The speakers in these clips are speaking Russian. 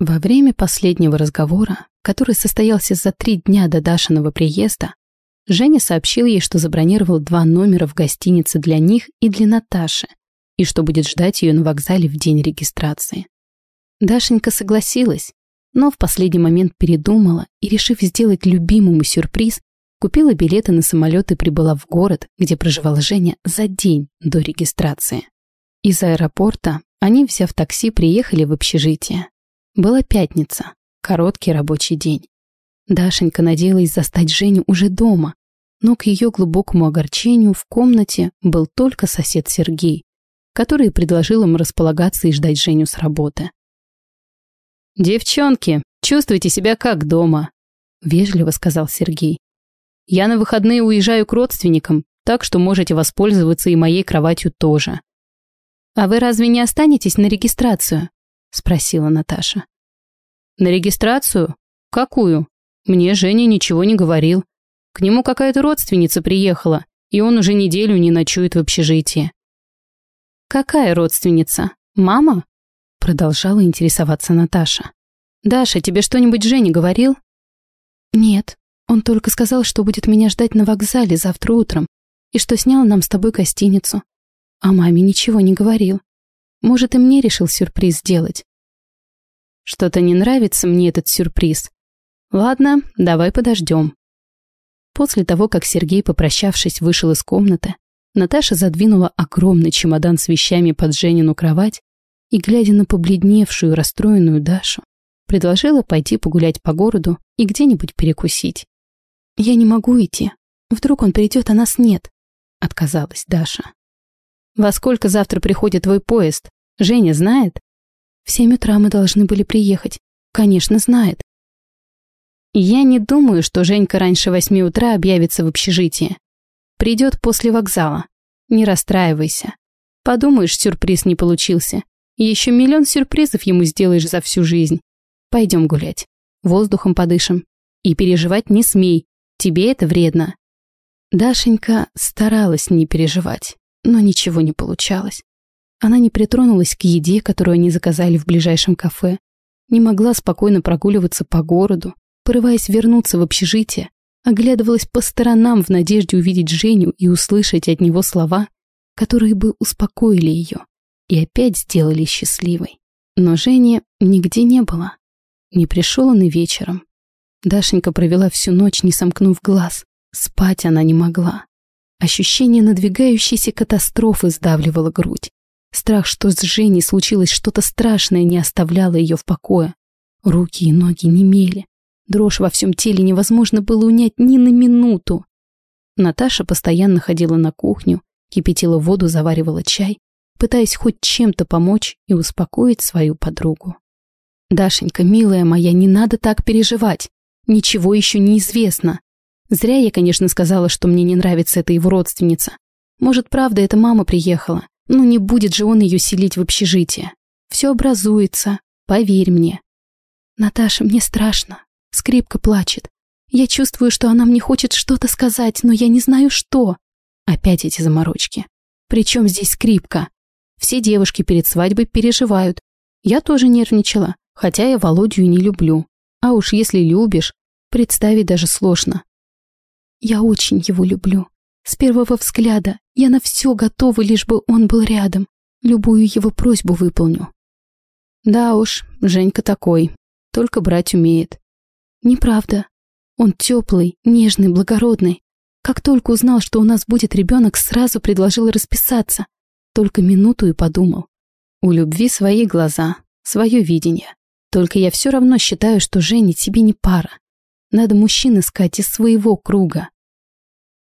Во время последнего разговора, который состоялся за три дня до Дашиного приезда, Женя сообщил ей, что забронировал два номера в гостинице для них и для Наташи, и что будет ждать ее на вокзале в день регистрации. Дашенька согласилась, но в последний момент передумала и, решив сделать любимому сюрприз, купила билеты на самолет и прибыла в город, где проживала Женя за день до регистрации. Из аэропорта они, взяв такси, приехали в общежитие. Была пятница, короткий рабочий день. Дашенька надеялась застать Женю уже дома, но к ее глубокому огорчению в комнате был только сосед Сергей, который предложил им располагаться и ждать Женю с работы. «Девчонки, чувствуйте себя как дома», — вежливо сказал Сергей. «Я на выходные уезжаю к родственникам, так что можете воспользоваться и моей кроватью тоже». «А вы разве не останетесь на регистрацию?» — спросила Наташа. «На регистрацию? Какую? Мне Женя ничего не говорил. К нему какая-то родственница приехала, и он уже неделю не ночует в общежитии». «Какая родственница? Мама?» Продолжала интересоваться Наташа. «Даша, тебе что-нибудь Женя говорил?» «Нет, он только сказал, что будет меня ждать на вокзале завтра утром и что снял нам с тобой гостиницу. А маме ничего не говорил. Может, и мне решил сюрприз сделать. Что-то не нравится мне этот сюрприз. Ладно, давай подождем. После того, как Сергей, попрощавшись, вышел из комнаты, Наташа задвинула огромный чемодан с вещами под Женину кровать и, глядя на побледневшую, расстроенную Дашу, предложила пойти погулять по городу и где-нибудь перекусить. «Я не могу идти. Вдруг он придет, а нас нет», — отказалась Даша. «Во сколько завтра приходит твой поезд? Женя знает?» «В семь утра мы должны были приехать. Конечно, знает». «Я не думаю, что Женька раньше восьми утра объявится в общежитии. Придет после вокзала. Не расстраивайся. Подумаешь, сюрприз не получился. Еще миллион сюрпризов ему сделаешь за всю жизнь. Пойдем гулять. Воздухом подышим. И переживать не смей. Тебе это вредно». Дашенька старалась не переживать но ничего не получалось. Она не притронулась к еде, которую они заказали в ближайшем кафе, не могла спокойно прогуливаться по городу, порываясь вернуться в общежитие, оглядывалась по сторонам в надежде увидеть Женю и услышать от него слова, которые бы успокоили ее и опять сделали счастливой. Но Жени нигде не было. Не пришел он и вечером. Дашенька провела всю ночь, не сомкнув глаз. Спать она не могла. Ощущение надвигающейся катастрофы сдавливало грудь. Страх, что с Женей случилось что-то страшное, не оставляло ее в покое. Руки и ноги немели. Дрожь во всем теле невозможно было унять ни на минуту. Наташа постоянно ходила на кухню, кипятила воду, заваривала чай, пытаясь хоть чем-то помочь и успокоить свою подругу. «Дашенька, милая моя, не надо так переживать. Ничего еще не известно. Зря я, конечно, сказала, что мне не нравится эта его родственница. Может, правда, эта мама приехала. Ну, не будет же он ее селить в общежитие. Все образуется, поверь мне. Наташа, мне страшно. Скрипка плачет. Я чувствую, что она мне хочет что-то сказать, но я не знаю что. Опять эти заморочки. Причем здесь скрипка? Все девушки перед свадьбой переживают. Я тоже нервничала, хотя я Володю не люблю. А уж если любишь, представить даже сложно. Я очень его люблю. С первого взгляда я на все готова, лишь бы он был рядом. Любую его просьбу выполню. Да уж, Женька такой. Только брать умеет. Неправда. Он теплый, нежный, благородный. Как только узнал, что у нас будет ребенок, сразу предложил расписаться. Только минуту и подумал. У любви свои глаза, свое видение. Только я все равно считаю, что Женя тебе не пара. Надо мужчин искать из своего круга.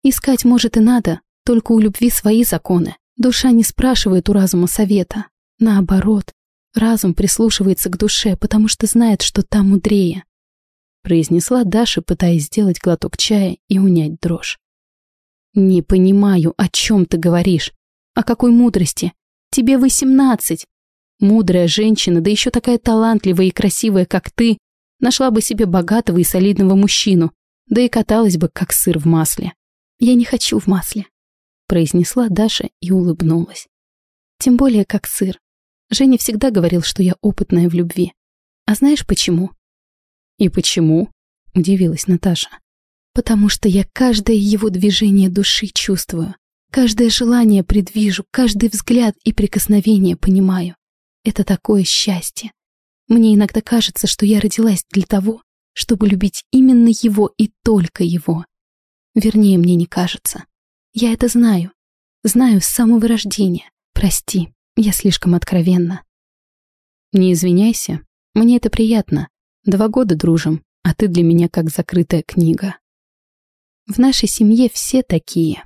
Искать, может, и надо, только у любви свои законы. Душа не спрашивает у разума совета. Наоборот, разум прислушивается к душе, потому что знает, что та мудрее. Произнесла Даша, пытаясь сделать глоток чая и унять дрожь. «Не понимаю, о чем ты говоришь. О какой мудрости? Тебе восемнадцать. Мудрая женщина, да еще такая талантливая и красивая, как ты, нашла бы себе богатого и солидного мужчину, да и каталась бы, как сыр в масле. Я не хочу в масле, произнесла Даша и улыбнулась. Тем более, как сыр. Женя всегда говорил, что я опытная в любви. А знаешь почему? И почему? Удивилась Наташа. Потому что я каждое его движение души чувствую. Каждое желание предвижу, каждый взгляд и прикосновение понимаю. Это такое счастье. Мне иногда кажется, что я родилась для того, чтобы любить именно его и только его. Вернее, мне не кажется. Я это знаю. Знаю с самого рождения. Прости, я слишком откровенна. Не извиняйся. Мне это приятно. Два года дружим, а ты для меня как закрытая книга. В нашей семье все такие.